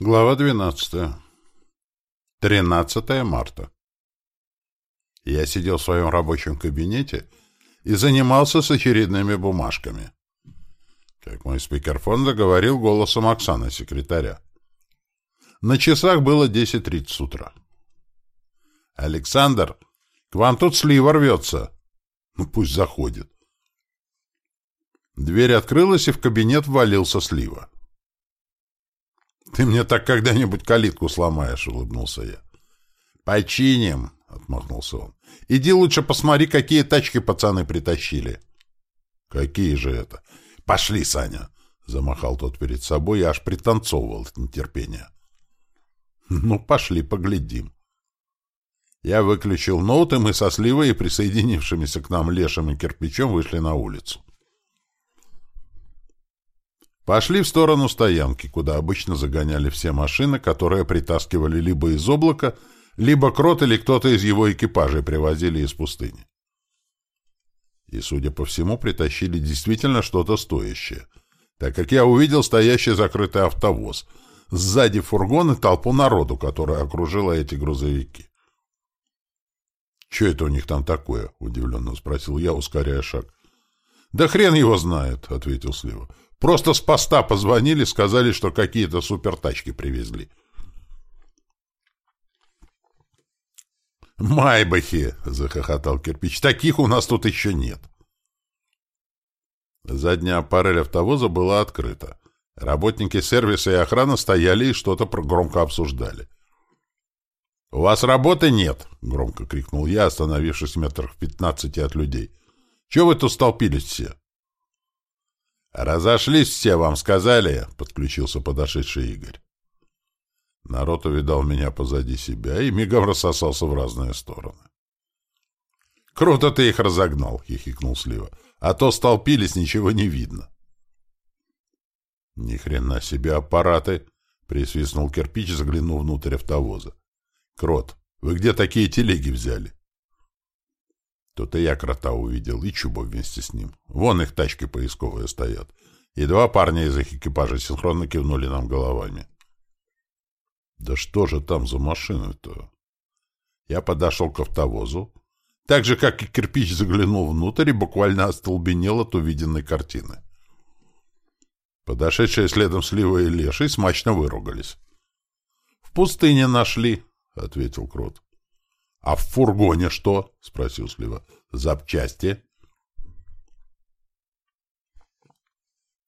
Глава 12. 13 марта. Я сидел в своем рабочем кабинете и занимался с очередными бумажками. Как мой спикерфон заговорил голосом Оксаны, секретаря. На часах было 10.30 утра. «Александр, к вам тут слива рвется!» «Ну, пусть заходит». Дверь открылась, и в кабинет ввалился слива. «Ты мне так когда-нибудь калитку сломаешь», — улыбнулся я. «Починим», — отмахнулся он. «Иди лучше посмотри, какие тачки пацаны притащили». «Какие же это?» «Пошли, Саня», — замахал тот перед собой и аж пританцовывал от нетерпения. «Ну, пошли, поглядим». Я выключил ноут, и мы со Сливой и присоединившимися к нам Лешем и Кирпичом вышли на улицу. Пошли в сторону стоянки, куда обычно загоняли все машины, которые притаскивали либо из облака, либо Крот или кто-то из его экипажей привозили из пустыни. И, судя по всему, притащили действительно что-то стоящее, так как я увидел стоящий закрытый автовоз, сзади фургон и толпу народу, которая окружила эти грузовики. «Че это у них там такое?» — удивленно спросил я, ускоряя шаг. «Да хрен его знает», — ответил Слива. Просто с поста позвонили, сказали, что какие-то супертачки привезли. «Майбахи!» — захохотал кирпич. «Таких у нас тут еще нет». Задняя аппарель автовоза была открыта. Работники сервиса и охраны стояли и что-то громко обсуждали. «У вас работы нет!» — громко крикнул я, остановившись метрах в пятнадцати от людей. «Чего вы тут столпились все?» «Разошлись все, вам сказали?» — подключился подошедший Игорь. Народ увидал меня позади себя и мигом рассосался в разные стороны. «Круто ты их разогнал!» — хихикнул Слива. «А то столпились, ничего не видно». «Ни хрена себе аппараты!» — присвистнул кирпич, заглянув внутрь автовоза. «Крот, вы где такие телеги взяли?» Тут и я крота увидел, и Чуба вместе с ним. Вон их тачки поисковые стоят. И два парня из их экипажа синхронно кивнули нам головами. Да что же там за машины-то? Я подошел к автовозу. Так же, как и кирпич заглянул внутрь и буквально остолбенел от увиденной картины. Подошедшие следом Слива и Леший смачно выругались. — В пустыне нашли, — ответил Крот. «А в фургоне что?» — спросил Слива. «Запчасти?»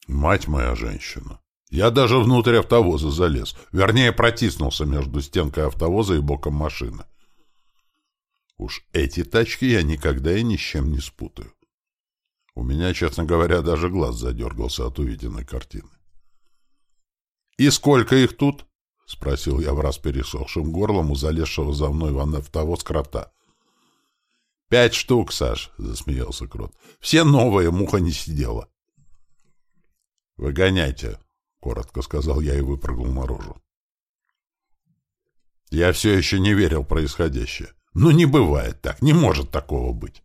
«Мать моя женщина! Я даже внутрь автовоза залез. Вернее, протиснулся между стенкой автовоза и боком машины. Уж эти тачки я никогда и ни с чем не спутаю. У меня, честно говоря, даже глаз задергался от увиденной картины. «И сколько их тут?» — спросил я в раз пересохшим горлом у залезшего за мной в автовоз крота. — Пять штук, Саш, — засмеялся крот. — Все новые, муха не сидела. — Выгоняйте, — коротко сказал я и выпрыгнул наружу. Я все еще не верил в происходящее. Ну, не бывает так, не может такого быть.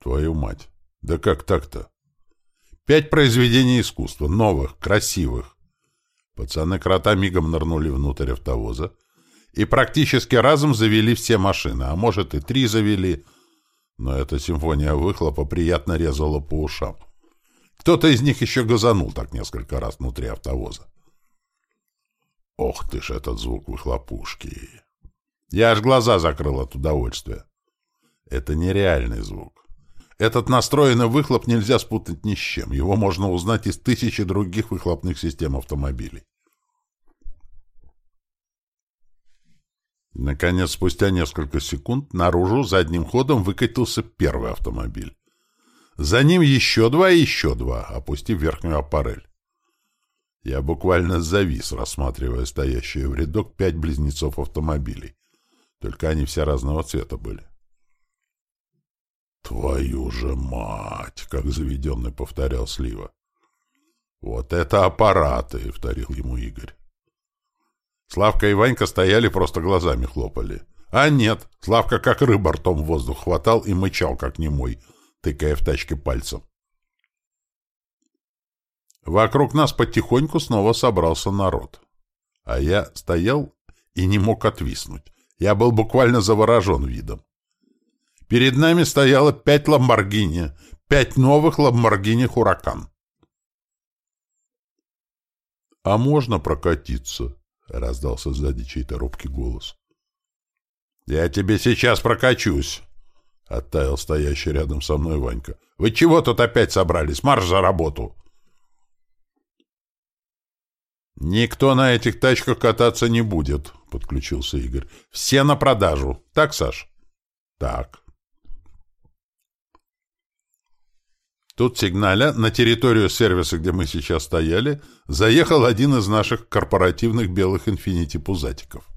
Твою мать, да как так-то? Пять произведений искусства, новых, красивых, Пацаны крота мигом нырнули внутрь автовоза и практически разом завели все машины, а может и три завели, но эта симфония выхлопа приятно резала по ушам. Кто-то из них еще газанул так несколько раз внутри автовоза. Ох ты ж этот звук выхлопушки! Я аж глаза закрыл от удовольствия. Это нереальный звук. Этот настроенный выхлоп нельзя спутать ни с чем. Его можно узнать из тысячи других выхлопных систем автомобилей. Наконец, спустя несколько секунд, наружу задним ходом выкатился первый автомобиль. За ним еще два и еще два, опустив верхнюю аппарель. Я буквально завис, рассматривая стоящие в рядок пять близнецов автомобилей. Только они все разного цвета были. «Твою же мать!» — как заведенный повторял Слива. «Вот это аппараты!» — вторил ему Игорь. Славка и Ванька стояли, просто глазами хлопали. А нет, Славка как рыба ртом в воздух хватал и мычал, как немой, тыкая в тачке пальцем. Вокруг нас потихоньку снова собрался народ. А я стоял и не мог отвиснуть. Я был буквально заворожен видом. Перед нами стояло пять «Ламборгини», пять новых «Ламборгини Хуракан». «А можно прокатиться?» — раздался сзади чей-то робкий голос. «Я тебе сейчас прокачусь!» — оттаял стоящий рядом со мной Ванька. «Вы чего тут опять собрались? Марш за работу!» «Никто на этих тачках кататься не будет», — подключился Игорь. «Все на продажу. Так, Саш?» «Так». Тут сигналя на территорию сервиса, где мы сейчас стояли, заехал один из наших корпоративных белых инфинити-пузатиков.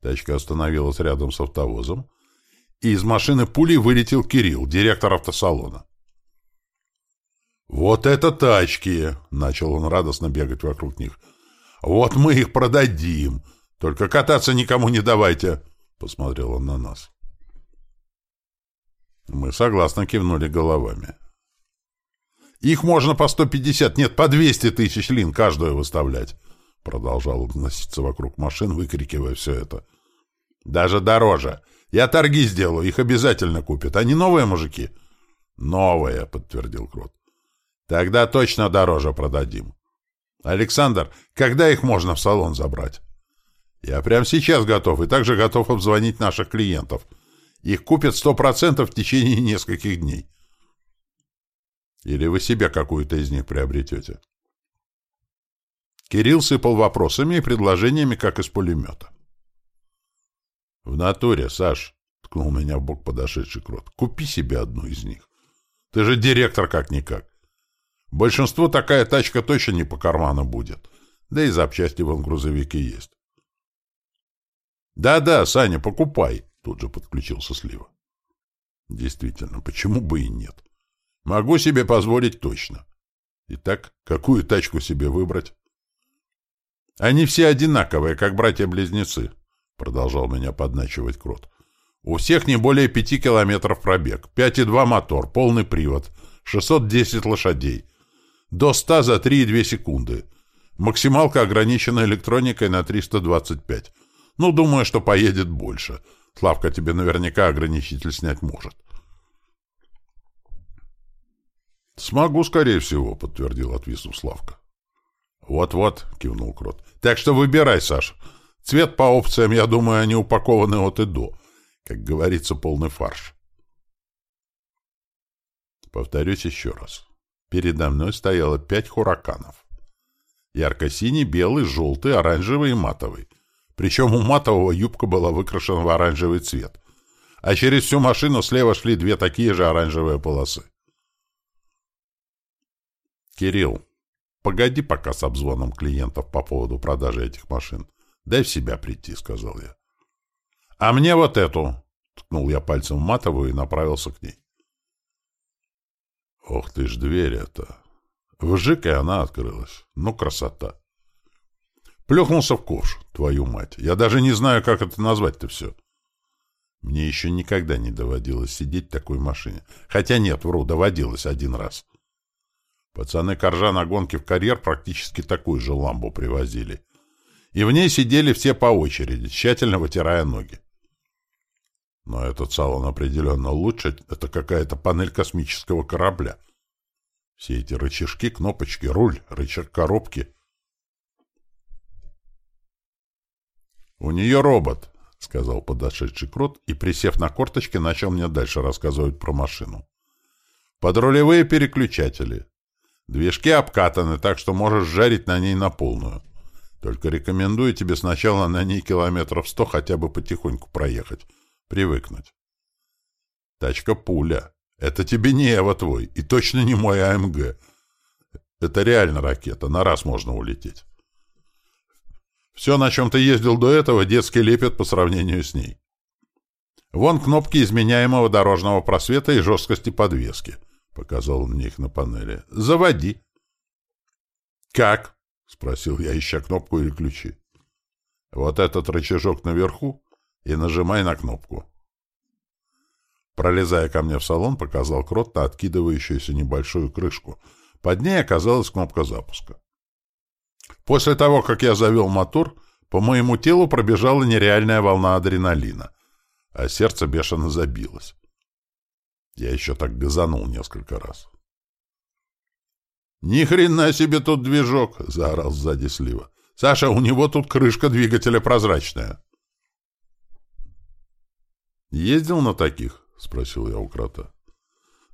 Тачка остановилась рядом с автовозом, и из машины пулей вылетел Кирилл, директор автосалона. «Вот это тачки!» — начал он радостно бегать вокруг них. «Вот мы их продадим! Только кататься никому не давайте!» — посмотрел он на нас. Мы согласно кивнули головами. Их можно по 150, нет, по 200 тысяч лин каждую выставлять. Продолжал носиться вокруг машин, выкрикивая все это. Даже дороже. Я торги сделаю, их обязательно купят. Они новые мужики? Новые, подтвердил Крот. Тогда точно дороже продадим. Александр, когда их можно в салон забрать? Я прямо сейчас готов и также готов обзвонить наших клиентов. Их купят сто процентов в течение нескольких дней. Или вы себе какую-то из них приобретете? Кирилл сыпал вопросами и предложениями, как из пулемета. — В натуре, Саш, — ткнул меня в бок подошедший крот, — купи себе одну из них. Ты же директор как-никак. Большинству такая тачка точно не по карману будет. Да и запчасти вон грузовики есть. «Да-да, Саня, покупай!» — тут же подключился Слива. «Действительно, почему бы и нет? Могу себе позволить точно. Итак, какую тачку себе выбрать? Они все одинаковые, как братья-близнецы, продолжал меня подначивать Крот. У всех не более пяти километров пробег, 5,2 мотор, полный привод, 610 лошадей. До 100 за 3,2 секунды. Максималка ограничена электроникой на 325. Ну, думаю, что поедет больше. Славка тебе наверняка ограничитель снять может. «Смогу, скорее всего», — подтвердил отвиснув Славка. «Вот-вот», — кивнул Крот. «Так что выбирай, Саш. Цвет по опциям, я думаю, они упакованы от и до. Как говорится, полный фарш». Повторюсь еще раз. Передо мной стояло пять хураканов. Ярко-синий, белый, желтый, оранжевый и матовый. Причем у матового юбка была выкрашена в оранжевый цвет. А через всю машину слева шли две такие же оранжевые полосы. «Кирилл, погоди пока с обзвоном клиентов по поводу продажи этих машин. Дай в себя прийти», — сказал я. «А мне вот эту!» — ткнул я пальцем в матовую и направился к ней. «Ох ты ж дверь это!» Вжик, и она открылась. Ну, красота! Плюхнулся в ковш, твою мать. Я даже не знаю, как это назвать-то все. Мне еще никогда не доводилось сидеть в такой машине. Хотя нет, вру, доводилось один раз. Пацаны коржа на гонке в карьер практически такую же ламбу привозили. И в ней сидели все по очереди, тщательно вытирая ноги. Но этот салон определенно лучше. Это какая-то панель космического корабля. Все эти рычажки, кнопочки, руль, рычаг коробки. «У нее робот», — сказал подошедший крот и, присев на корточки, начал мне дальше рассказывать про машину. «Подрулевые переключатели, Движки обкатаны, так что можешь жарить на ней на полную. Только рекомендую тебе сначала на ней километров сто хотя бы потихоньку проехать. Привыкнуть. Тачка пуля. Это тебе не Эва твой, и точно не мой АМГ. Это реально ракета, на раз можно улететь. Все, на чем ты ездил до этого, детский лепет по сравнению с ней. Вон кнопки изменяемого дорожного просвета и жесткости подвески. — показал он мне их на панели. «Заводи». «Как?» — спросил я, ища кнопку или ключи. «Вот этот рычажок наверху и нажимай на кнопку». Пролезая ко мне в салон, показал крот на откидывающуюся небольшую крышку. Под ней оказалась кнопка запуска. После того, как я завел мотор, по моему телу пробежала нереальная волна адреналина, а сердце бешено забилось. Я еще так газанул несколько раз. «Ни хрена себе тут движок!» — заорал сзади Слива. «Саша, у него тут крышка двигателя прозрачная». «Ездил на таких?» — спросил я у крота.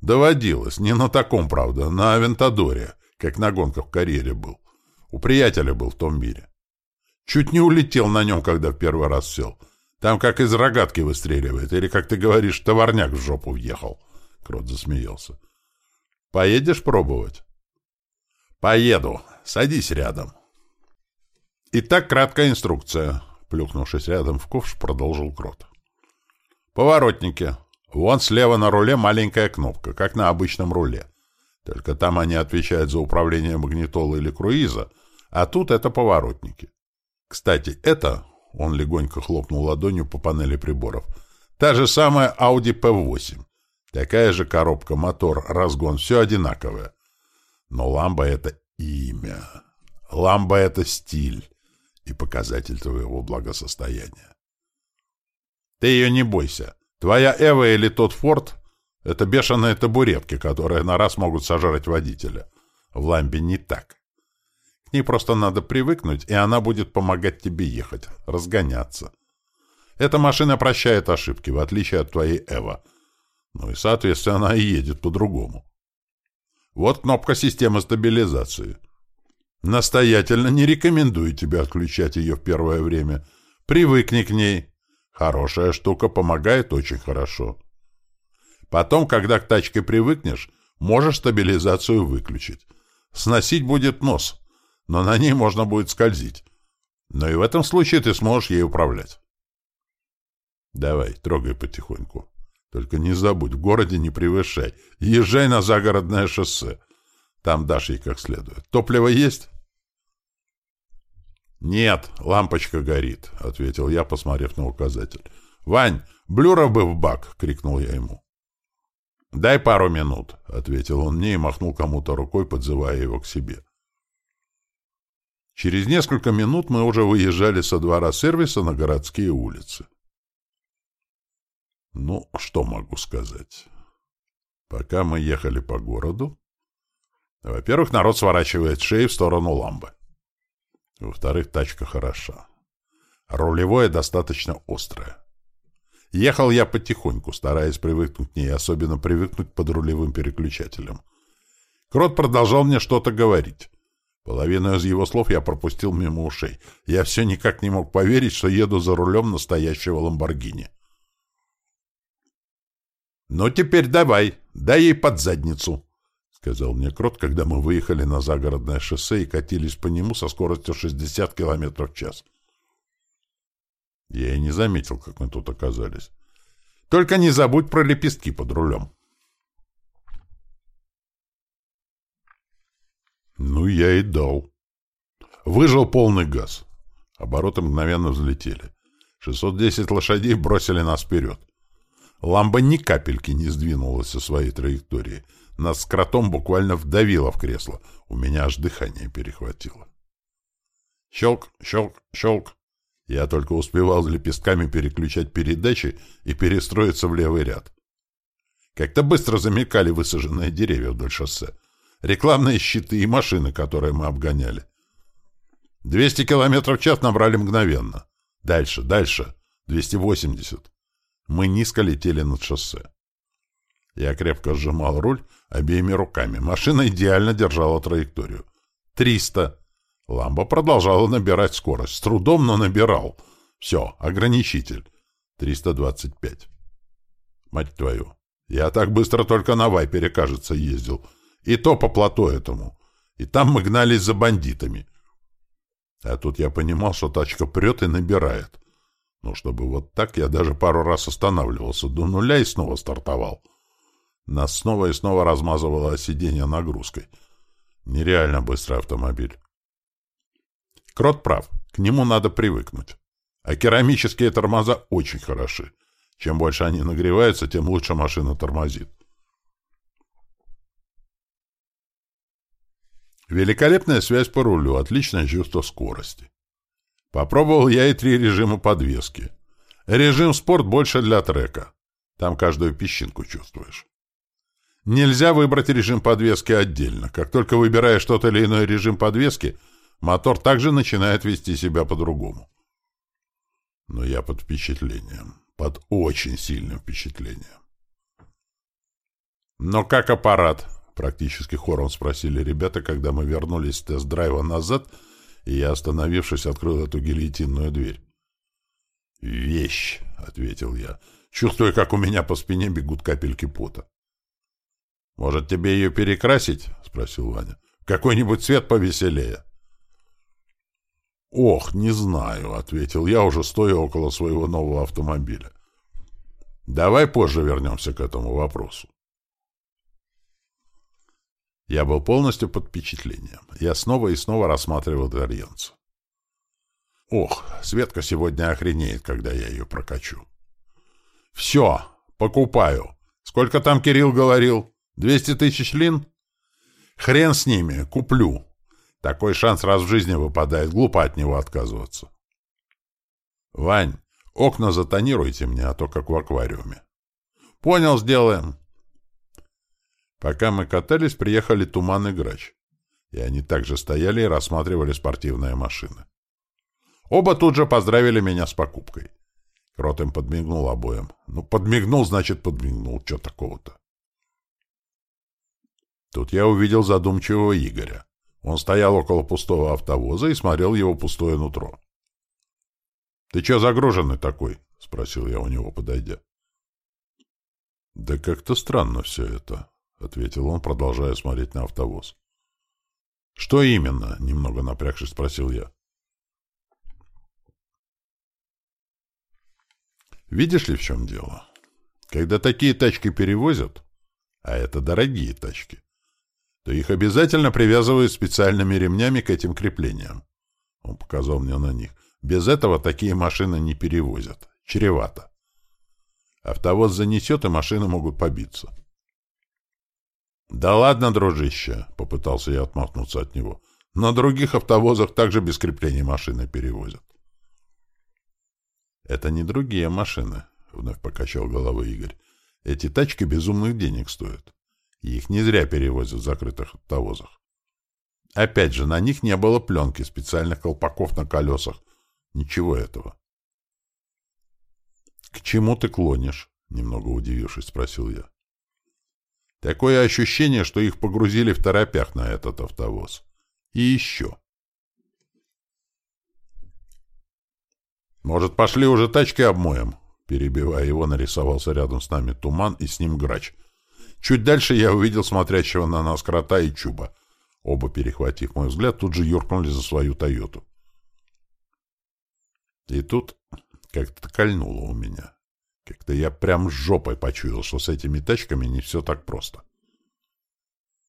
«Доводилось. Не на таком, правда. На Авентадоре, как на гонках в карьере был. У приятеля был в том мире. Чуть не улетел на нем, когда в первый раз сел. Там как из рогатки выстреливает. Или, как ты говоришь, товарняк в жопу въехал». Крот засмеялся. «Поедешь пробовать?» «Поеду. Садись рядом». Итак, краткая инструкция. Плюхнувшись рядом в ковш, продолжил Крот. Поворотники. Вон слева на руле маленькая кнопка, как на обычном руле. Только там они отвечают за управление магнитолы или круиза, а тут это поворотники. Кстати, это, он легонько хлопнул ладонью по панели приборов, та же самая Audi P8. Такая же коробка, мотор, разгон, все одинаковое. Но ламба — это имя. Ламба — это стиль и показатель твоего благосостояния. Ты ее не бойся. Твоя Эва или тот Форд — это бешеные табуретки, которые на раз могут сожрать водителя. В ламбе не так. К ней просто надо привыкнуть, и она будет помогать тебе ехать, разгоняться. Эта машина прощает ошибки, в отличие от твоей Эва. Ну и, соответственно, она и едет по-другому. Вот кнопка системы стабилизации. Настоятельно не рекомендую тебе отключать ее в первое время. Привыкни к ней. Хорошая штука, помогает очень хорошо. Потом, когда к тачке привыкнешь, можешь стабилизацию выключить. Сносить будет нос, но на ней можно будет скользить. Но и в этом случае ты сможешь ей управлять. Давай, трогай потихоньку. Только не забудь, в городе не превышай. Езжай на загородное шоссе. Там дашь ей как следует. Топливо есть? «Нет, лампочка горит», — ответил я, посмотрев на указатель. «Вань, блюров бы в бак!» — крикнул я ему. «Дай пару минут», — ответил он мне и махнул кому-то рукой, подзывая его к себе. Через несколько минут мы уже выезжали со двора сервиса на городские улицы. Ну, что могу сказать? Пока мы ехали по городу, во-первых, народ сворачивает шеи в сторону ламбы. Во-вторых, тачка хороша. Рулевое достаточно острое. Ехал я потихоньку, стараясь привыкнуть к ней, особенно привыкнуть под рулевым переключателем. Крот продолжал мне что-то говорить. Половину из его слов я пропустил мимо ушей. Я все никак не мог поверить, что еду за рулем настоящего «Ламборгини». «Ну, теперь давай, дай ей под задницу», — сказал мне Крот, когда мы выехали на загородное шоссе и катились по нему со скоростью 60 км в час. Я и не заметил, как мы тут оказались. Только не забудь про лепестки под рулем. Ну, я и дал. Выжил полный газ. Обороты мгновенно взлетели. 610 лошадей бросили нас вперед. Ламба ни капельки не сдвинулась со своей траектории — нас с кротом буквально вдавило в кресло. У меня аж дыхание перехватило. Щелк, щелк, щелк. Я только успевал лепестками переключать передачи и перестроиться в левый ряд. Как-то быстро замелькали высаженные деревья вдоль шоссе. Рекламные щиты и машины, которые мы обгоняли. 200 километров в час набрали мгновенно. Дальше, дальше. 280. Мы низко летели над шоссе. Я крепко сжимал руль обеими руками. Машина идеально держала траекторию. «Триста». Ламба продолжала набирать скорость. С трудом, но набирал. Все, ограничитель. Триста двадцать пять. Мать твою. Я так быстро только на Вайпере, кажется, ездил. И то по плато этому. И там мы гнались за бандитами. А тут я понимал, что тачка прет и набирает. Ну, чтобы вот так, я даже пару раз останавливался до нуля и снова стартовал. Нас снова и снова размазывало сиденье нагрузкой. Нереально быстрый автомобиль. Крот прав, к нему надо привыкнуть. А керамические тормоза очень хороши. Чем больше они нагреваются, тем лучше машина тормозит. Великолепная связь по рулю, отличное чувство скорости. Попробовал я и три режима подвески. Режим спорт больше для трека. Там каждую песчинку чувствуешь. Нельзя выбрать режим подвески отдельно. Как только выбираешь тот или иной режим подвески, мотор также начинает вести себя по-другому. Но я под впечатлением. Под очень сильным впечатлением. «Но как аппарат?» — практически хором спросили ребята, когда мы вернулись с тест-драйва назад, я, остановившись, открыл эту гильотинную дверь. «Вещь!» — ответил я, чувствуя, как у меня по спине бегут капельки пота. «Может, тебе ее перекрасить?» — спросил Ваня. «Какой-нибудь цвет повеселее». «Ох, не знаю», — ответил я, уже стоя около своего нового автомобиля. «Давай позже вернемся к этому вопросу». Я был полностью под впечатлением. Я снова и снова рассматривал итальянца. Ох, Светка сегодня охренеет, когда я ее прокачу. Все, покупаю. Сколько там Кирилл говорил? Двести тысяч лин? Хрен с ними, куплю. Такой шанс раз в жизни выпадает, глупо от него отказываться. Вань, окна затонируйте мне, а то как в аквариуме. Понял, сделаем. Пока мы катались, приехали Туман и Грач. И они также стояли и рассматривали спортивные машины. Оба тут же поздравили меня с покупкой. Крот им подмигнул обоим. Ну, подмигнул, значит, подмигнул. Че такого-то? Тут я увидел задумчивого Игоря. Он стоял около пустого автовоза и смотрел его пустое нутро. — Ты че загруженный такой? — спросил я у него, подойдя. — Да как-то странно все это, — ответил он, продолжая смотреть на автовоз. — Что именно? — немного напрягшись спросил я. — Видишь ли, в чем дело? Когда такие тачки перевозят, а это дорогие тачки, то их обязательно привязывают специальными ремнями к этим креплениям. Он показал мне на них. Без этого такие машины не перевозят. Чревато. Автовоз занесет, и машины могут побиться. «Да ладно, дружище!» — попытался я отмахнуться от него. «На других автовозах также без крепления машины перевозят». «Это не другие машины», — вновь покачал головой Игорь. «Эти тачки безумных денег стоят. Их не зря перевозят в закрытых автовозах. Опять же, на них не было пленки, специальных колпаков на колесах. Ничего этого». «К чему ты клонишь?» — немного удивившись, спросил я. Такое ощущение, что их погрузили в торопях на этот автовоз. И еще. «Может, пошли уже тачки обмоем?» Перебивая его, нарисовался рядом с нами туман и с ним грач. Чуть дальше я увидел смотрящего на нас крота и чуба. Оба, перехватив мой взгляд, тут же юркнули за свою «Тойоту». И тут как-то кольнуло у меня. Как-то я прям жопой почуял, что с этими тачками не все так просто.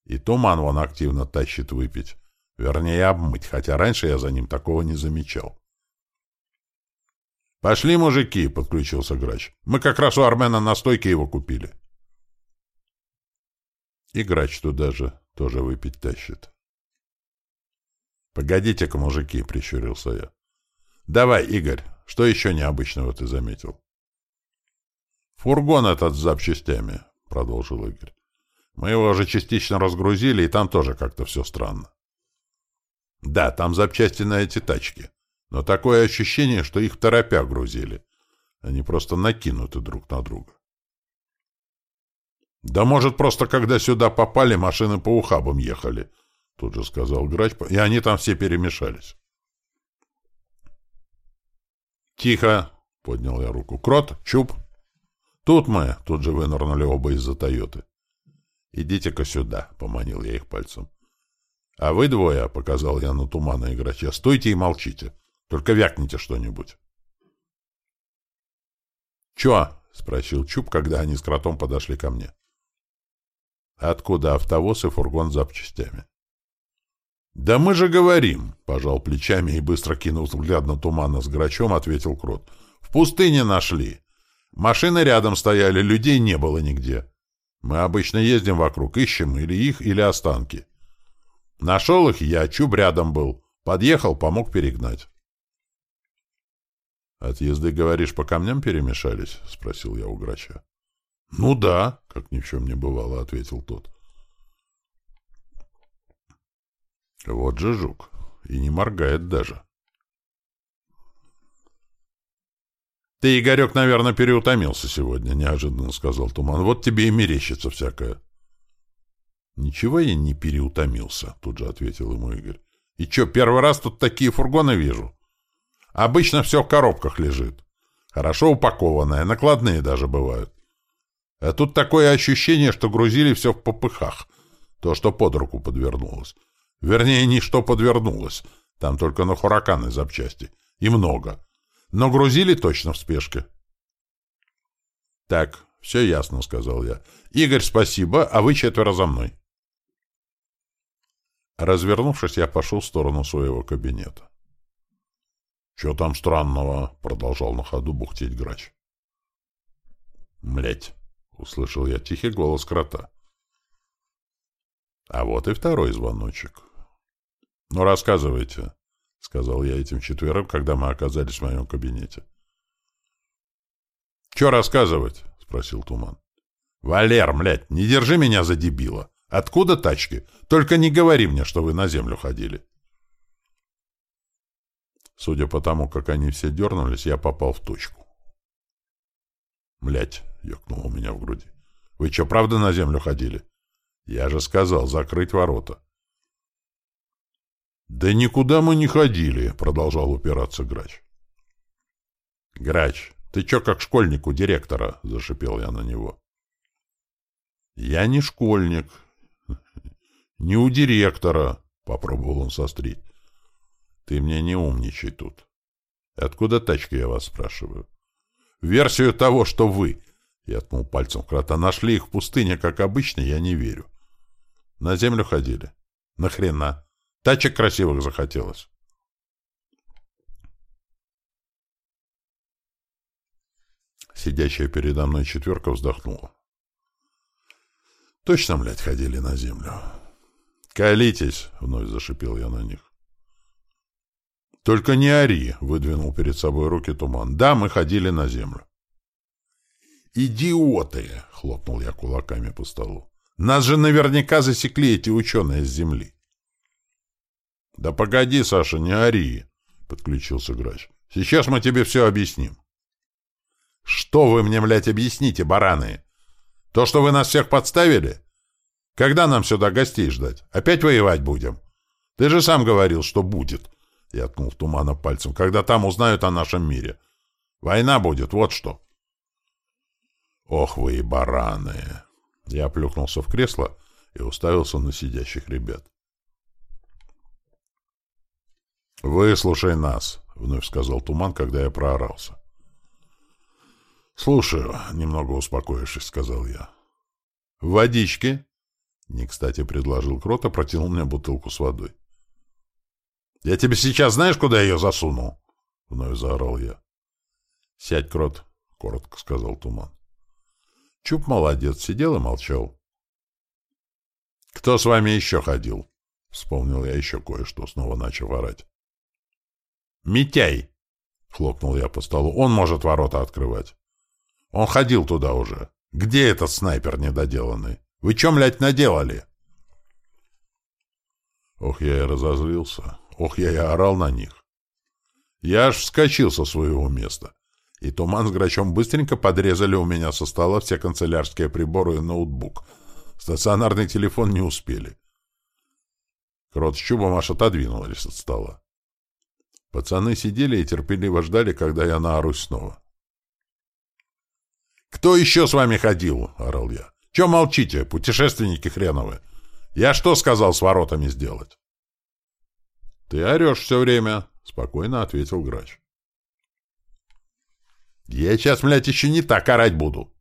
И туман вон активно тащит выпить. Вернее, обмыть, хотя раньше я за ним такого не замечал. «Пошли, мужики!» — подключился Грач. «Мы как раз у Армена на стойке его купили». И Грач туда же тоже выпить тащит. «Погодите-ка, мужики!» — прищурился я. «Давай, Игорь, что еще необычного ты заметил?» «Фургон этот с запчастями», — продолжил Игорь. «Мы его уже частично разгрузили, и там тоже как-то все странно». «Да, там запчасти на эти тачки, но такое ощущение, что их торопя грузили. Они просто накинуты друг на друга». «Да может, просто когда сюда попали, машины по ухабам ехали», — тут же сказал Грач, — «и они там все перемешались». «Тихо!» — поднял я руку. «Крот, Чуб, «Тут мы!» — тут же вынырнули оба из-за Тойоты. «Идите-ка сюда!» — поманил я их пальцем. «А вы двое!» — показал я на тумана играча. «Стойте и молчите! Только вякните что-нибудь!» «Чё?» — спросил Чуб, когда они с кротом подошли ко мне. «Откуда автовоз и фургон с запчастями?» «Да мы же говорим!» — пожал плечами и, быстро кинув взгляд на тумана с грачом, ответил Крот. «В пустыне нашли. Машины рядом стояли, людей не было нигде. Мы обычно ездим вокруг, ищем или их, или останки. Нашел их я, Чуб рядом был. Подъехал, помог перегнать. — От езды, говоришь, по камням перемешались? — спросил я у грача. — Ну да, — как ни в чем не бывало, — ответил тот. — Вот же жук. И не моргает даже. — Ты, Игорек, наверное, переутомился сегодня, — неожиданно сказал Туман. — Вот тебе и мерещится всякое. — Ничего я не переутомился, — тут же ответил ему Игорь. — И что, первый раз тут такие фургоны вижу? Обычно все в коробках лежит. Хорошо упакованное, накладные даже бывают. А тут такое ощущение, что грузили все в попыхах. То, что под руку подвернулось. Вернее, не что подвернулось. Там только на хураканы запчасти. И много. Но грузили точно в спешке. «Так, все ясно», — сказал я. «Игорь, спасибо, а вы четверо за мной». Развернувшись, я пошел в сторону своего кабинета. «Че там странного?» — продолжал на ходу бухтеть грач. «Млять!» — услышал я тихий голос крота. А вот и второй звоночек. «Ну, рассказывайте», — сказал я этим четверым, когда мы оказались в моем кабинете. «Че рассказывать?» — спросил Туман. «Валер, млядь, не держи меня за дебила. Откуда тачки? Только не говори мне, что вы на землю ходили». Судя по тому, как они все дернулись, я попал в точку. «Млядь!» — ёкнуло у меня в груди. «Вы что, правда на землю ходили?» «Я же сказал, закрыть ворота». «Да никуда мы не ходили», — продолжал упираться Грач. «Грач, ты чё как школьник у директора?» — зашипел я на него. «Я не школьник. Не у директора», — попробовал он сострить. «Ты мне не умничай тут. Откуда тачки, я вас спрашиваю?» «Версию того, что вы...» — я ткнул пальцем в крота. «Нашли их в пустыне, как обычно, я не верю. На землю ходили. Нахрена?» Тачек красивых захотелось. Сидящая передо мной четверка вздохнула. Точно, блядь, ходили на землю. «Колитесь!» — вновь зашипел я на них. «Только не ори!» — выдвинул перед собой руки туман. «Да, мы ходили на землю». «Идиоты!» — хлопнул я кулаками по столу. «Нас же наверняка засекли эти ученые с земли. «Да погоди, Саша, не ори!» — подключился грач. «Сейчас мы тебе все объясним». «Что вы мне, блядь, объясните, бараны? То, что вы нас всех подставили? Когда нам сюда гостей ждать? Опять воевать будем? Ты же сам говорил, что будет!» Я ткнул тумана пальцем. «Когда там узнают о нашем мире. Война будет, вот что!» «Ох вы и бараны!» Я плюхнулся в кресло и уставился на сидящих ребят. «Выслушай нас», — вновь сказал Туман, когда я проорался. «Слушаю», — немного успокоившись, сказал я. «Водички?» — не кстати предложил Крот, и протянул мне бутылку с водой. «Я тебе сейчас знаешь, куда ее засунул?» — вновь заорал я. «Сядь, Крот», — коротко сказал Туман. Чуб молодец, сидел и молчал. «Кто с вами еще ходил?» — вспомнил я еще кое-что, снова начал орать. «Митяй!» — хлопнул я по столу. «Он может ворота открывать. Он ходил туда уже. Где этот снайпер недоделанный? Вы чем, блядь, наделали?» Ох, я и разозлился. Ох, я и орал на них. Я аж вскочил со своего места. И Туман с Грачом быстренько подрезали у меня со стола все канцелярские приборы и ноутбук. Стационарный телефон не успели. Крот с Чубом аж отодвинулись от стола. Пацаны сидели и терпеливо ждали, когда я наарусь снова. «Кто еще с вами ходил?» — орал я. «Че молчите, путешественники хреновы? Я что сказал с воротами сделать?» «Ты орешь все время», — спокойно ответил грач. «Я сейчас, блядь, еще не так орать буду».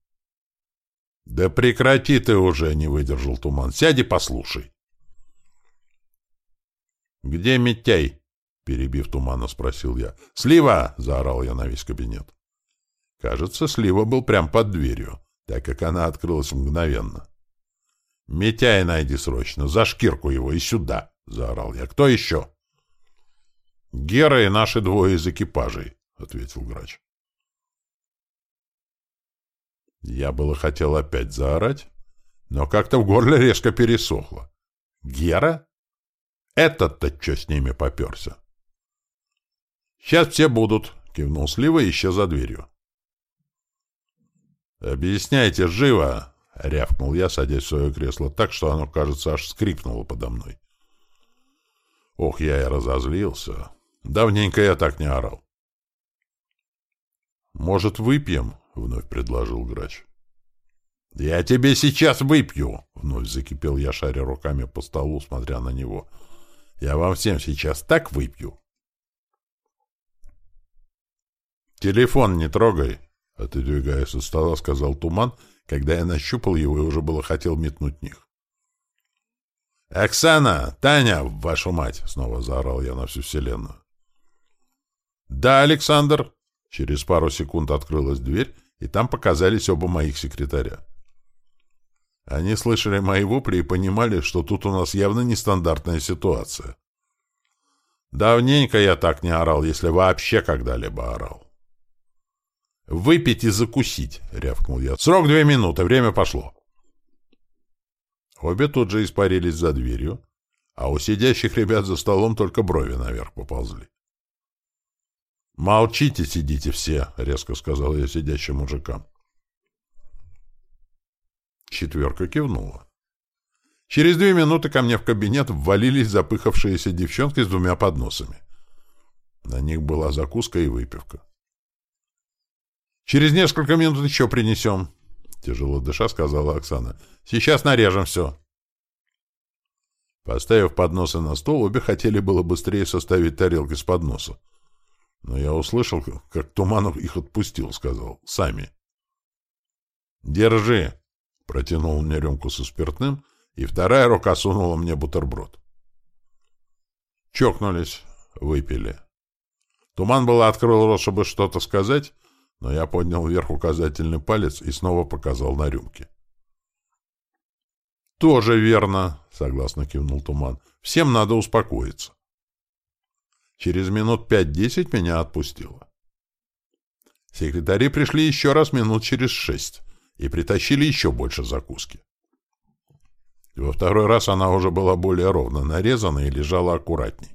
«Да прекрати ты уже!» — не выдержал туман. «Сядь и послушай». «Где Митяй?» Перебив тумана, спросил я. «Слива!» — заорал я на весь кабинет. Кажется, слива был прям под дверью, так как она открылась мгновенно. «Митяй найди срочно, за шкирку его и сюда!» заорал я. «Кто еще?» «Гера и наши двое из экипажей», — ответил грач. Я было хотел опять заорать, но как-то в горле резко пересохло. «Гера? Этот-то что с ними поперся?» «Сейчас все будут», — кивнул Слива исчез за дверью. «Объясняйте живо!» — рявкнул я, садясь в свое кресло так, что оно, кажется, аж скрипнуло подо мной. Ох, я и разозлился. Давненько я так не орал. «Может, выпьем?» — вновь предложил грач. «Я тебе сейчас выпью!» — вновь закипел я, шаря руками по столу, смотря на него. «Я вам всем сейчас так выпью!» «Телефон не трогай!» — отодвигаясь от стола, сказал Туман, когда я нащупал его и уже было хотел метнуть них. «Оксана! Таня, вашу мать!» — снова заорал я на всю вселенную. «Да, Александр!» Через пару секунд открылась дверь, и там показались оба моих секретаря. Они слышали мои вопли и понимали, что тут у нас явно нестандартная ситуация. Давненько я так не орал, если вообще когда-либо орал. «Выпить и закусить!» — рявкнул я. «Срок две минуты, время пошло!» Обе тут же испарились за дверью, а у сидящих ребят за столом только брови наверх поползли. «Молчите, сидите все!» — резко сказал я сидящим мужикам. Четверка кивнула. Через две минуты ко мне в кабинет ввалились запыхавшиеся девчонки с двумя подносами. На них была закуска и выпивка. Через несколько минут еще принесем. Тяжело дыша, сказала Оксана. Сейчас нарежем все. Поставив подносы на стол, обе хотели было быстрее составить тарелки с подноса. Но я услышал, как Туманов их отпустил, сказал. Сами. «Держи!» — протянул мне рюмку со спиртным, и вторая рука сунула мне бутерброд. Чокнулись, выпили. Туман было открыл рот, чтобы что-то сказать, но я поднял вверх указательный палец и снова показал на рюмке. «Тоже верно», — согласно кивнул Туман. «Всем надо успокоиться». Через минут пять-десять меня отпустило. Секретари пришли еще раз минут через шесть и притащили еще больше закуски. Во второй раз она уже была более ровно нарезана и лежала аккуратней.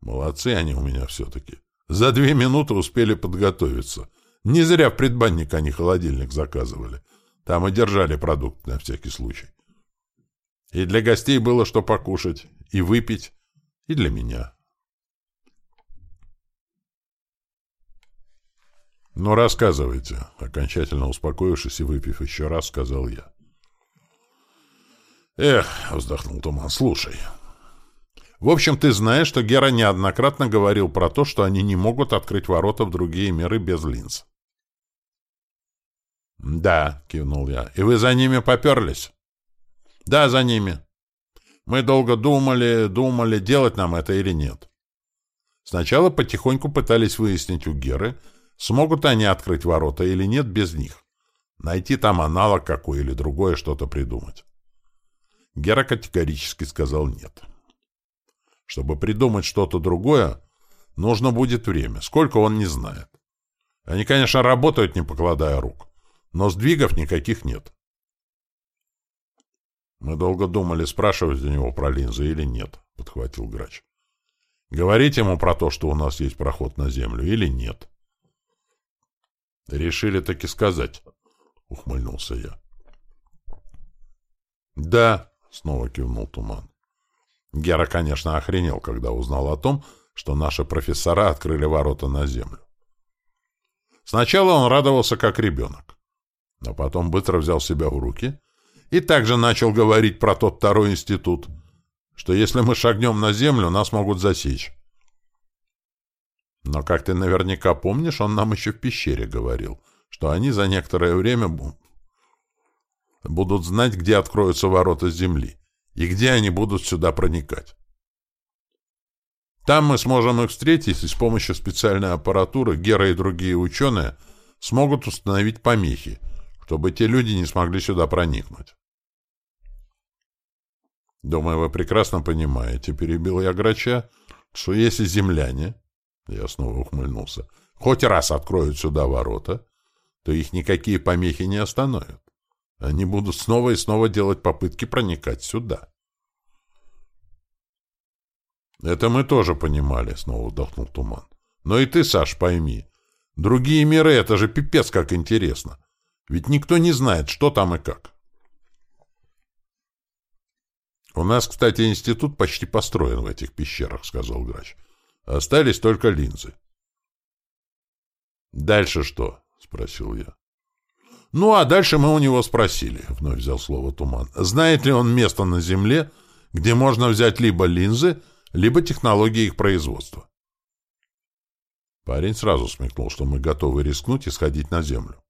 Молодцы они у меня все-таки. За две минуты успели подготовиться. Не зря в предбанник они холодильник заказывали. Там и держали продукт на всякий случай. И для гостей было что покушать, и выпить, и для меня. «Ну, рассказывайте», — окончательно успокоившись и выпив еще раз, сказал я. «Эх», — вздохнул Туман, — «слушай, в общем, ты знаешь, что Гера неоднократно говорил про то, что они не могут открыть ворота в другие миры без линз. «Да», — кивнул я. «И вы за ними поперлись?» «Да, за ними. Мы долго думали, думали, делать нам это или нет. Сначала потихоньку пытались выяснить у Геры, смогут они открыть ворота или нет без них. Найти там аналог какой или другое что-то придумать. Гера категорически сказал «нет». Чтобы придумать что-то другое, нужно будет время. Сколько он не знает. Они, конечно, работают, не покладая рук, но сдвигов никаких нет. Мы долго думали, спрашивать у него про линзы или нет, — подхватил грач. Говорить ему про то, что у нас есть проход на землю, или нет? Решили таки сказать, — ухмыльнулся я. Да, — снова кивнул Туман. Гера, конечно, охренел, когда узнал о том, что наши профессора открыли ворота на землю. Сначала он радовался как ребенок, но потом быстро взял себя в руки и также начал говорить про тот второй институт, что если мы шагнем на землю, нас могут засечь. Но, как ты наверняка помнишь, он нам еще в пещере говорил, что они за некоторое время будут знать, где откроются ворота земли и где они будут сюда проникать. Там мы сможем их встретить, и с помощью специальной аппаратуры Гера и другие ученые смогут установить помехи, чтобы те люди не смогли сюда проникнуть. Думаю, вы прекрасно понимаете, перебил я Грача, что если земляне, я снова ухмыльнулся, хоть раз откроют сюда ворота, то их никакие помехи не остановят. Они будут снова и снова делать попытки проникать сюда. Это мы тоже понимали, снова вдохнул туман. Но и ты, Саш, пойми. Другие миры — это же пипец как интересно. Ведь никто не знает, что там и как. «У нас, кстати, институт почти построен в этих пещерах», — сказал грач. «Остались только линзы». «Дальше что?» — спросил я. «Ну, а дальше мы у него спросили», — вновь взял слово Туман. «Знает ли он место на Земле, где можно взять либо линзы, либо технологии их производства?» Парень сразу смекнул, что мы готовы рискнуть и сходить на Землю.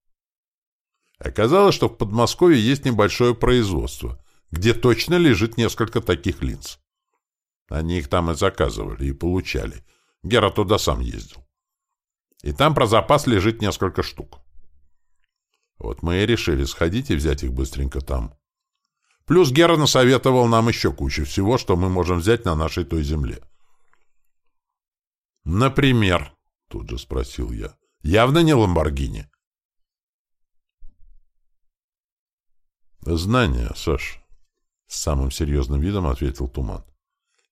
Оказалось, что в Подмосковье есть небольшое производство — где точно лежит несколько таких линз. Они их там и заказывали, и получали. Гера туда сам ездил. И там про запас лежит несколько штук. Вот мы и решили сходить и взять их быстренько там. Плюс Гера насоветовал нам еще кучу всего, что мы можем взять на нашей той земле. «Например?» — тут же спросил я. «Явно не Ламборгини». «Знания, Саш», с самым серьезным видом ответил Туман.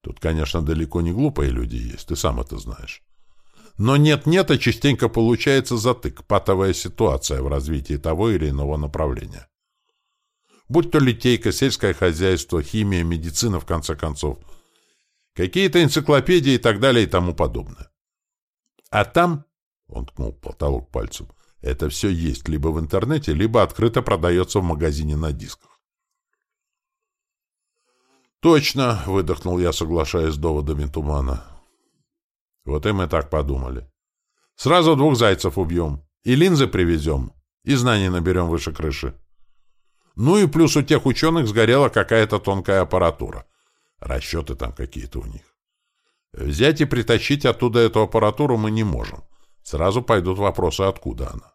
Тут, конечно, далеко не глупые люди есть, ты сам это знаешь. Но нет-нет, а частенько получается затык, патовая ситуация в развитии того или иного направления. Будь то литейка, сельское хозяйство, химия, медицина, в конце концов. Какие-то энциклопедии и так далее и тому подобное. А там, он ткнул потолок пальцем, это все есть либо в интернете, либо открыто продается в магазине на дисках. «Точно!» — выдохнул я, соглашаясь с доводами тумана. Вот и мы так подумали. «Сразу двух зайцев убьем. И линзы привезем, и знаний наберем выше крыши. Ну и плюс у тех ученых сгорела какая-то тонкая аппаратура. Расчеты там какие-то у них. Взять и притащить оттуда эту аппаратуру мы не можем. Сразу пойдут вопросы, откуда она.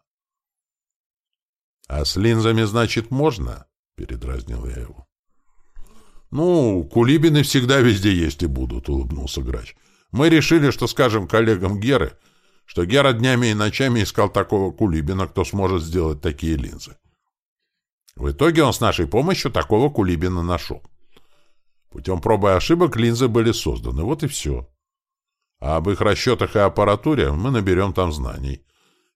— А с линзами, значит, можно? — передразнил я его. «Ну, кулибины всегда везде есть и будут», — улыбнулся грач. «Мы решили, что скажем коллегам Геры, что Гера днями и ночами искал такого кулибина, кто сможет сделать такие линзы. В итоге он с нашей помощью такого кулибина нашел. Путем пробы и ошибок линзы были созданы, вот и все. А об их расчетах и аппаратуре мы наберем там знаний.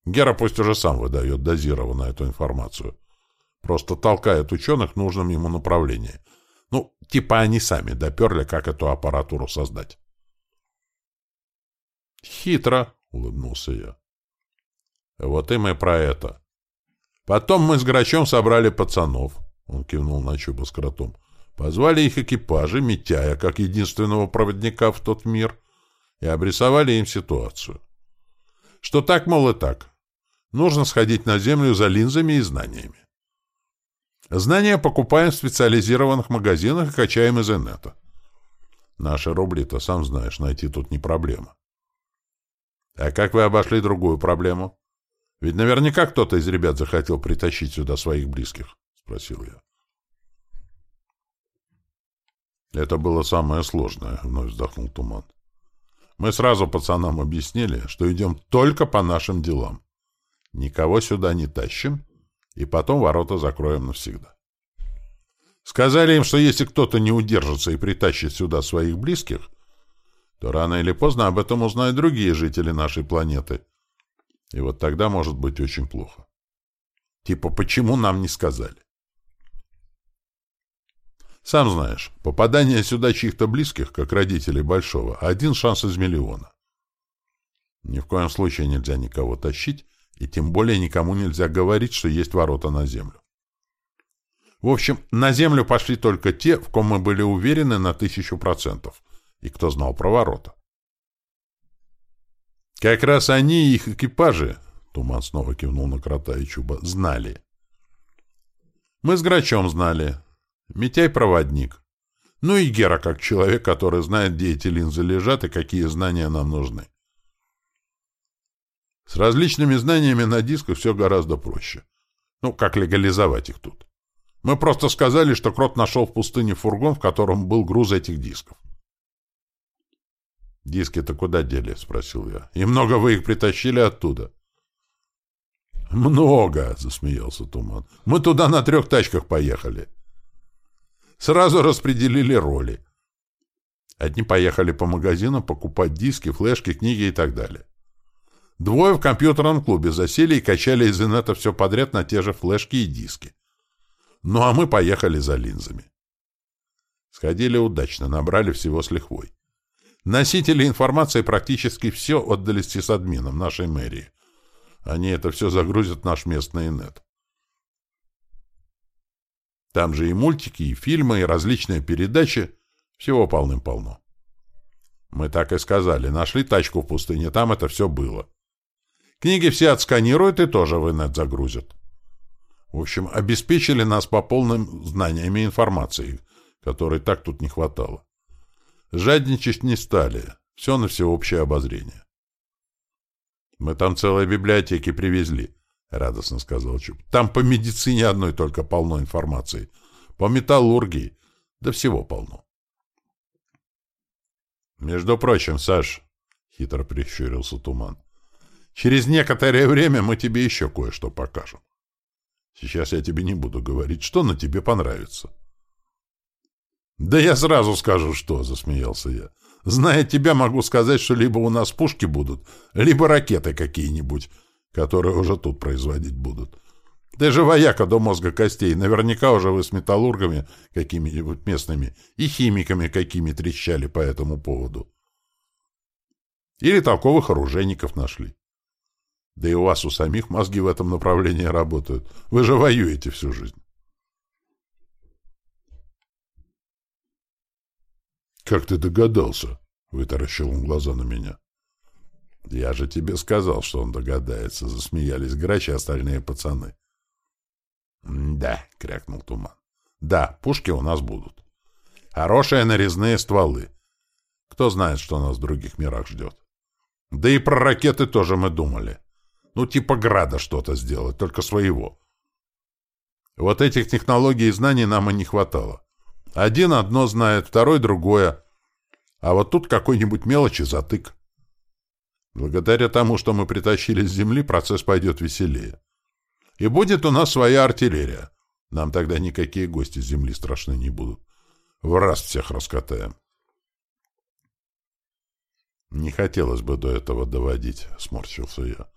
Гера пусть уже сам выдает дозированно эту информацию. Просто толкает ученых в нужном ему направлении — ну, типа они сами доперли, как эту аппаратуру создать. «Хитро», — улыбнулся я. «Вот и мы про это. Потом мы с Грачом собрали пацанов», — он кивнул на Чуба с кротом. «Позвали их экипажи, Митяя, как единственного проводника в тот мир, и обрисовали им ситуацию. Что так, мол, и так. Нужно сходить на землю за линзами и знаниями. Знания покупаем в специализированных магазинах и качаем из инета. Наши рубли-то, сам знаешь, найти тут не проблема. А как вы обошли другую проблему? Ведь наверняка кто-то из ребят захотел притащить сюда своих близких, — спросил я. Это было самое сложное, — вновь вздохнул Туман. Мы сразу пацанам объяснили, что идем только по нашим делам. Никого сюда не тащим и потом ворота закроем навсегда. Сказали им, что если кто-то не удержится и притащит сюда своих близких, то рано или поздно об этом узнают другие жители нашей планеты. И вот тогда может быть очень плохо. Типа, почему нам не сказали? Сам знаешь, попадание сюда чьих-то близких, как родителей Большого, один шанс из миллиона. Ни в коем случае нельзя никого тащить, и тем более никому нельзя говорить, что есть ворота на землю. В общем, на землю пошли только те, в ком мы были уверены на тысячу процентов, и кто знал про ворота. Как раз они и их экипажи, Туман снова кивнул на крота и чуба, знали. Мы с Грачом знали. Митяй — проводник. Ну и Гера как человек, который знает, где эти линзы лежат и какие знания нам нужны. С различными знаниями на дисках все гораздо проще. Ну, как легализовать их тут? Мы просто сказали, что Крот нашел в пустыне фургон, в котором был груз этих дисков. «Диски-то куда дели?» — спросил я. «И много вы их притащили оттуда?» «Много!» — засмеялся Туман. «Мы туда на трех тачках поехали. Сразу распределили роли. Одни поехали по магазинам покупать диски, флешки, книги и так далее. Двое в компьютерном клубе засели и качали из инета все подряд на те же флешки и диски. Ну а мы поехали за линзами. Сходили удачно, набрали всего с лихвой. Носители информации практически все отдали сисадминам нашей мэрии. Они это все загрузят в наш местный инет. Там же и мультики, и фильмы, и различные передачи. Всего полным-полно. Мы так и сказали. Нашли тачку в пустыне, там это все было. Книги все отсканируют и тоже в инет загрузят. В общем, обеспечили нас по полным знаниями информации, которой так тут не хватало. Жадничать не стали. Все на всеобщее обозрение. Мы там целые библиотеки привезли, — радостно сказал Чуб. Там по медицине одной только полно информации. По металлургии. Да всего полно. Между прочим, Саш, — хитро прищурился Туман, — через некоторое время мы тебе еще кое-что покажем. Сейчас я тебе не буду говорить, что на тебе понравится. — Да я сразу скажу, что, — засмеялся я. — Зная тебя, могу сказать, что либо у нас пушки будут, либо ракеты какие-нибудь, которые уже тут производить будут. Ты же вояка до мозга костей, наверняка уже вы с металлургами какими-нибудь местными и химиками какими трещали по этому поводу. Или толковых оружейников нашли. Да и у вас у самих мозги в этом направлении работают. Вы же воюете всю жизнь. «Как ты догадался?» — вытаращил он глаза на меня. «Я же тебе сказал, что он догадается», — засмеялись Грач и остальные пацаны. «Да», — крякнул Туман. «Да, пушки у нас будут. Хорошие нарезные стволы. Кто знает, что нас в других мирах ждет. Да и про ракеты тоже мы думали. Ну, типа Града что-то сделать, только своего. Вот этих технологий и знаний нам и не хватало. Один одно знает, второй другое. А вот тут какой-нибудь мелочи затык. Благодаря тому, что мы притащили с земли, процесс пойдет веселее. И будет у нас своя артиллерия. Нам тогда никакие гости с земли страшны не будут. В раз всех раскатаем. Не хотелось бы до этого доводить, — сморщился я.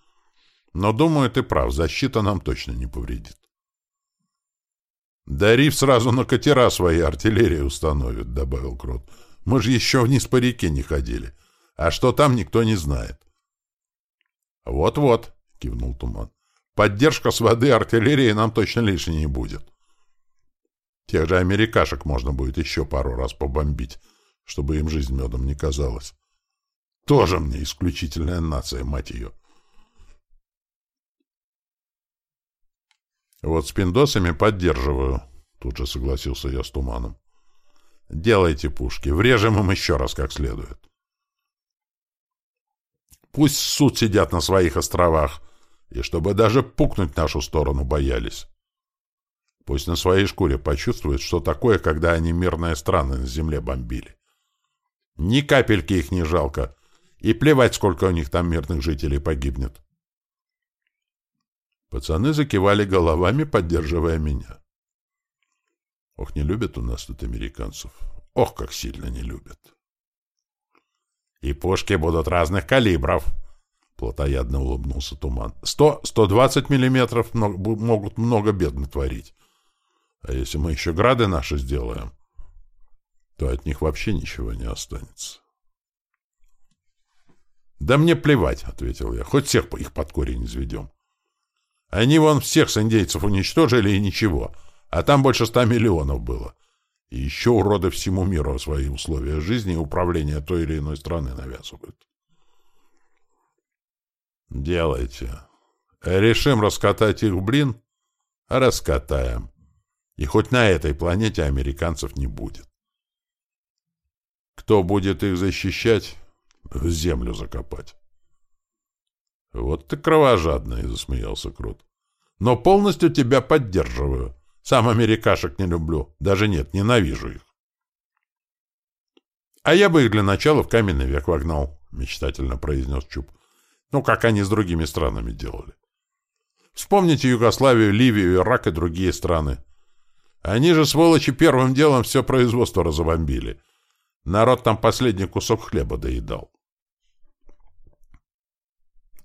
Но, думаю, ты прав, защита нам точно не повредит. Да риф сразу на катера свои артиллерии установит, — добавил Крот. Мы же еще вниз по реке не ходили. А что там, никто не знает. Вот — кивнул Туман. «Поддержка с воды артиллерии нам точно лишней не будет. Тех же америкашек можно будет еще пару раз побомбить, чтобы им жизнь медом не казалась. Тоже мне исключительная нация, мать ее». Вот с пиндосами поддерживаю, тут же согласился я с туманом. Делайте пушки, врежем им еще раз как следует. Пусть суд сидят на своих островах, и чтобы даже пукнуть нашу сторону боялись. Пусть на своей шкуре почувствуют, что такое, когда они мирные страны на земле бомбили. Ни капельки их не жалко, и плевать, сколько у них там мирных жителей погибнет. Пацаны закивали головами, поддерживая меня. Ох, не любят у нас тут американцев. Ох, как сильно не любят. И пушки будут разных калибров. Плотоядно улыбнулся Туман. Сто, сто двадцать миллиметров могут много бед натворить. А если мы еще грады наши сделаем, то от них вообще ничего не останется. «Да мне плевать», — ответил я, — «хоть всех их под корень изведем. Они вон всех с индейцев уничтожили и ничего, а там больше ста миллионов было. И еще уроды всему миру свои условия жизни и управления той или иной страны навязывают. Делайте. Решим раскатать их, блин, раскатаем. И хоть на этой планете американцев не будет. Кто будет их защищать? В землю закопать. «Вот ты кровожадный», — засмеялся Крут. «Но полностью тебя поддерживаю. Сам америкашек не люблю. Даже нет, ненавижу их. — А я бы их для начала в каменный век вогнал, — мечтательно произнес Чуб. — Ну, как они с другими странами делали. Вспомните Югославию, Ливию, Ирак и другие страны. Они же, сволочи, первым делом все производство разобомбили. Народ там последний кусок хлеба доедал.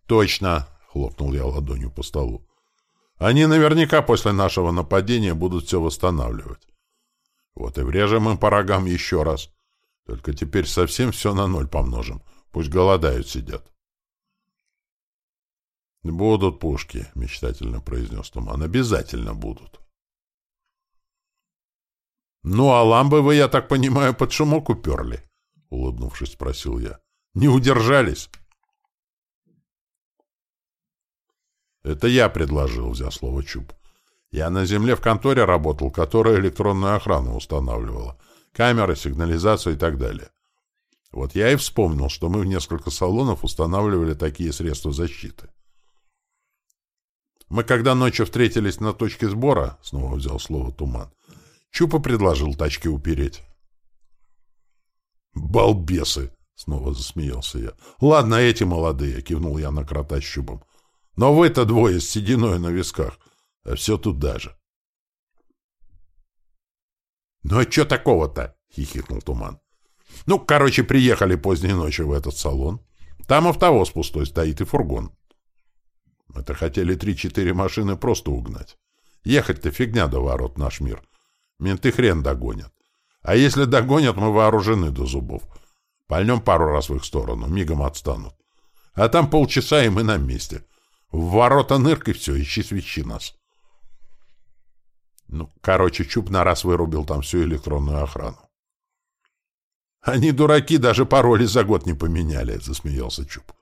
«Точно!» — хлопнул я ладонью по столу. «Они наверняка после нашего нападения будут все восстанавливать. Вот и врежем им по рогам еще раз. Только теперь совсем все на ноль помножим. Пусть голодают сидят». «Будут пушки», — мечтательно произнес Туман. «Обязательно будут». «Ну, а ламбы вы, я так понимаю, под шумок уперли?» — улыбнувшись, спросил я. «Не удержались?» «Это я предложил», — взял слово Чуб. «Я на земле в конторе работал, которая электронную охрану устанавливала. Камеры, сигнализацию и так далее. Вот я и вспомнил, что мы в несколько салонов устанавливали такие средства защиты. Мы когда ночью встретились на точке сбора, снова взял слово Туман, Чупа предложил тачки упереть. «Балбесы!» — снова засмеялся я. «Ладно, эти молодые!» — кивнул я на крота с Чубом. «Но вы-то двое с сединой на висках, а все туда же!» «Ну а что такого-то?» — хихикнул Туман. «Ну, короче, приехали поздней ночью в этот салон. Там автовоз пустой стоит и фургон. Мы-то хотели три-четыре машины просто угнать. Ехать-то фигня до ворот наш мир. Менты хрен догонят. А если догонят, мы вооружены до зубов. Пальнем пару раз в их сторону, мигом отстанут. А там полчаса, и мы на месте. В ворота нырк, и все, ищи свечи нас. Ну, короче, Чуб на раз вырубил там всю электронную охрану. Они, дураки, даже пароли за год не поменяли, — засмеялся Чуб.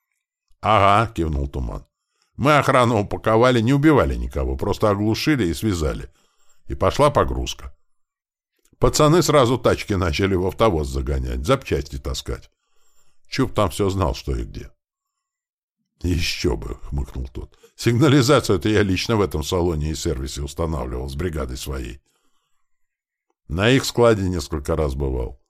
— Ага, — кивнул Туман. — Мы охрану упаковали, не убивали никого, просто оглушили и связали. И пошла погрузка. Пацаны сразу тачки начали в автовоз загонять, запчасти таскать. Чуб там все знал, что и где. «Еще бы!» — хмыкнул тот. «Сигнализацию-то я лично в этом салоне и сервисе устанавливал с бригадой своей. На их складе несколько раз бывал.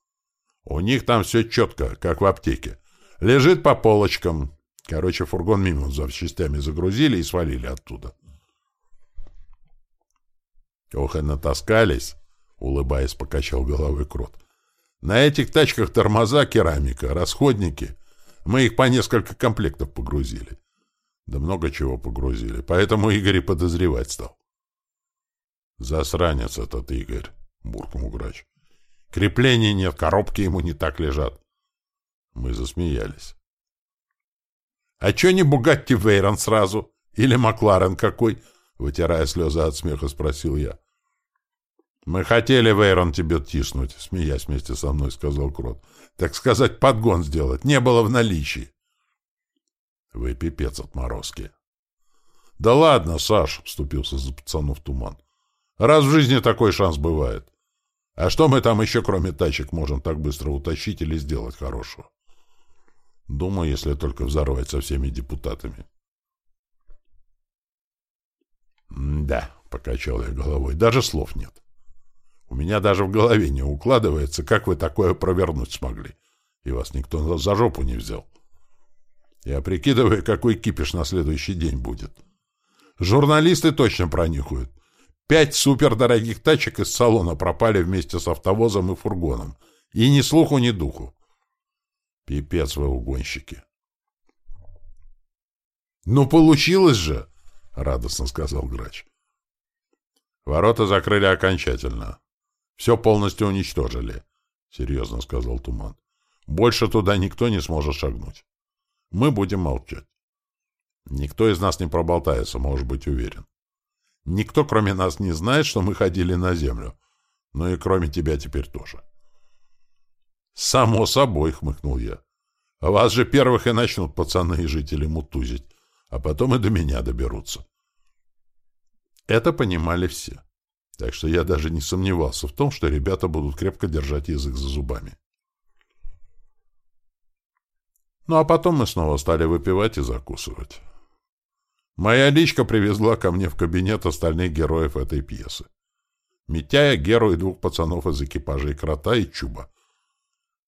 У них там все четко, как в аптеке. Лежит по полочкам. Короче, фургон мимо запчастями загрузили и свалили оттуда. Ох, и натаскались, — улыбаясь, покачал головой Крот. На этих тачках тормоза, керамика, расходники. Мы их по несколько комплектов погрузили. Да много чего погрузили, поэтому Игорь и подозревать стал. Засранец этот Игорь, — буркнул грач. Креплений нет, коробки ему не так лежат. Мы засмеялись. — А чё не Бугатти Вейрон сразу? Или Макларен какой? — Вытирая слезы от смеха, спросил я. «Мы хотели, Вейрон, тебе тиснуть», — смеясь вместе со мной, сказал Крот. «Так сказать, подгон сделать. Не было в наличии». «Вы пипец отморозки». «Да ладно, Саш», — вступился за пацанов туман. «Раз в жизни такой шанс бывает. А что мы там еще, кроме тачек, можем так быстро утащить или сделать хорошего?» «Думаю, если только взорвать со всеми депутатами». «Да», — покачал я головой, — «даже слов нет. У меня даже в голове не укладывается, как вы такое провернуть смогли, и вас никто за жопу не взял. Я прикидываю, какой кипиш на следующий день будет. Журналисты точно пронюхают. Пять супердорогих тачек из салона пропали вместе с автовозом и фургоном. И ни слуху, ни духу. Пипец вы угонщики. «Ну, получилось же!» — радостно сказал грач. «Ворота закрыли окончательно. Все полностью уничтожили», — серьезно сказал Туман. «Больше туда никто не сможет шагнуть. Мы будем молчать. Никто из нас не проболтается, можешь быть уверен. Никто, кроме нас, не знает, что мы ходили на землю. Ну и кроме тебя теперь тоже». «Само собой», — хмыкнул я. «Вас же первых и начнут пацаны и жители мутузить а потом и до меня доберутся. Это понимали все. Так что я даже не сомневался в том, что ребята будут крепко держать язык за зубами. Ну а потом мы снова стали выпивать и закусывать. Моя личка привезла ко мне в кабинет остальных героев этой пьесы. Митяя, Геру и двух пацанов из экипажа и Крота, и Чуба.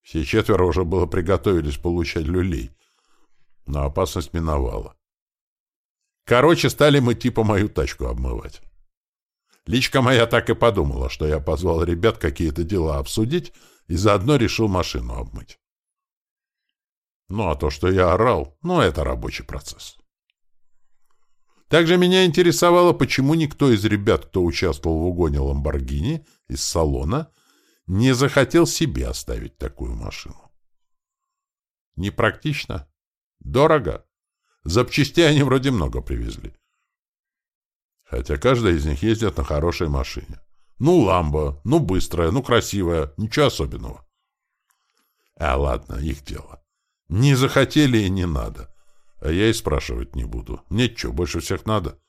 Все четверо уже было приготовились получать люлей, но опасность миновала. Короче, стали мы типа мою тачку обмывать. Личка моя так и подумала, что я позвал ребят какие-то дела обсудить и заодно решил машину обмыть. Ну, а то, что я орал, ну, это рабочий процесс. Также меня интересовало, почему никто из ребят, кто участвовал в угоне «Ламборгини» из салона, не захотел себе оставить такую машину. Непрактично. Дорого. Запчастей они вроде много привезли. Хотя каждая из них ездит на хорошей машине. Ну, ламба, ну, быстрая, ну, красивая, ничего особенного. А ладно, их дело. Не захотели и не надо. А я и спрашивать не буду. Мне что, больше всех надо?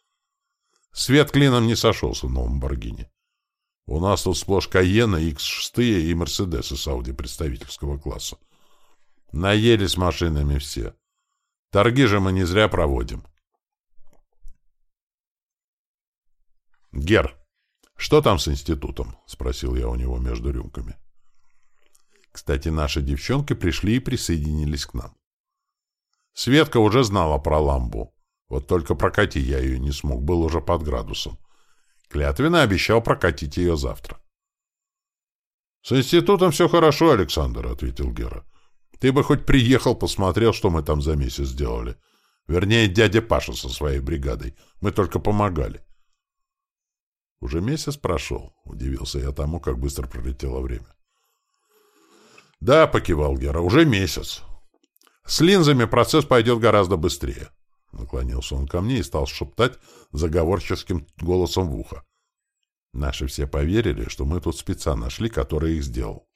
Свет клином не сошелся в новом Баргине. У нас тут сплошь Каена, X6 и Мерседесы с Ауди представительского класса. Наелись машинами все. Торги же мы не зря проводим. Гер, что там с институтом? Спросил я у него между рюмками. Кстати, наши девчонки пришли и присоединились к нам. Светка уже знала про ламбу. Вот только прокатить я ее не смог, был уже под градусом. Клятвенно обещал прокатить ее завтра. — С институтом все хорошо, Александр, — ответил Гера. — Ты бы хоть приехал, посмотрел, что мы там за месяц сделали. Вернее, дядя Паша со своей бригадой. Мы только помогали. — Уже месяц прошел, — удивился я тому, как быстро пролетело время. — Да, — покивал Гера, — уже месяц. С линзами процесс пойдет гораздо быстрее. Наклонился он ко мне и стал шептать заговорческим голосом в ухо. Наши все поверили, что мы тут спеца нашли, который их сделал.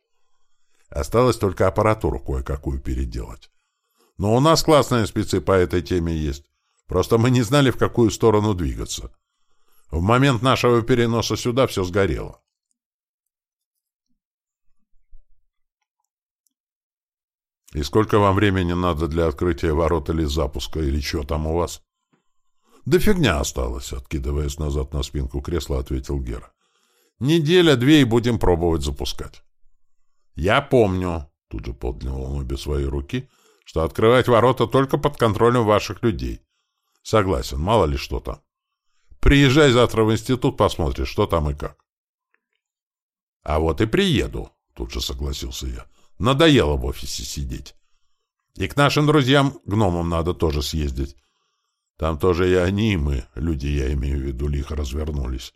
Осталось только аппаратуру кое-какую переделать. Но у нас классные спецы по этой теме есть. Просто мы не знали, в какую сторону двигаться. В момент нашего переноса сюда все сгорело. И сколько вам времени надо для открытия ворот или запуска, или что там у вас? Да фигня осталась, откидываясь назад на спинку кресла, ответил Гера. Неделя-две и будем пробовать запускать. Я помню, тут же поднял он обе свои руки, что открывать ворота только под контролем ваших людей. Согласен, мало ли что там. Приезжай завтра в институт, посмотришь, что там и как. А вот и приеду, тут же согласился я. Надоело в офисе сидеть. И к нашим друзьям, гномам, надо тоже съездить. Там тоже и они, и мы, люди, я имею в виду, лихо развернулись.